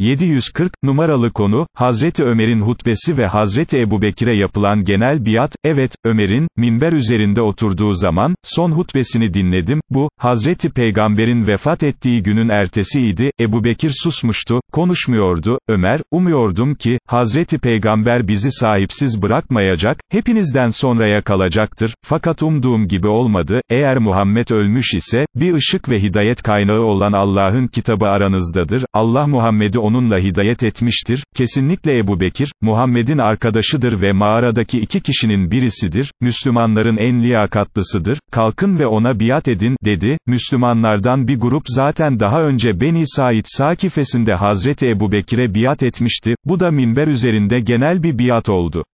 740, numaralı konu, Hazreti Ömer'in hutbesi ve Hazreti Ebubekir'e yapılan genel biat, evet, Ömer'in, minber üzerinde oturduğu zaman, son hutbesini dinledim, bu, Hazreti Peygamber'in vefat ettiği günün ertesiydi, Ebubekir susmuştu, konuşmuyordu, Ömer, umuyordum ki, Hazreti Peygamber bizi sahipsiz bırakmayacak, hepinizden sonraya kalacaktır, fakat umduğum gibi olmadı, eğer Muhammed ölmüş ise, bir ışık ve hidayet kaynağı olan Allah'ın kitabı aranızdadır, Allah Muhammed'i onunla hidayet etmiştir, kesinlikle Ebu Bekir, Muhammed'in arkadaşıdır ve mağaradaki iki kişinin birisidir, Müslümanların en liyakatlısıdır, kalkın ve ona biat edin, dedi, Müslümanlardan bir grup zaten daha önce Beni Said Sakifesinde Hazreti Ebu Bekir'e biat etmişti, bu da minber üzerinde genel bir biat oldu.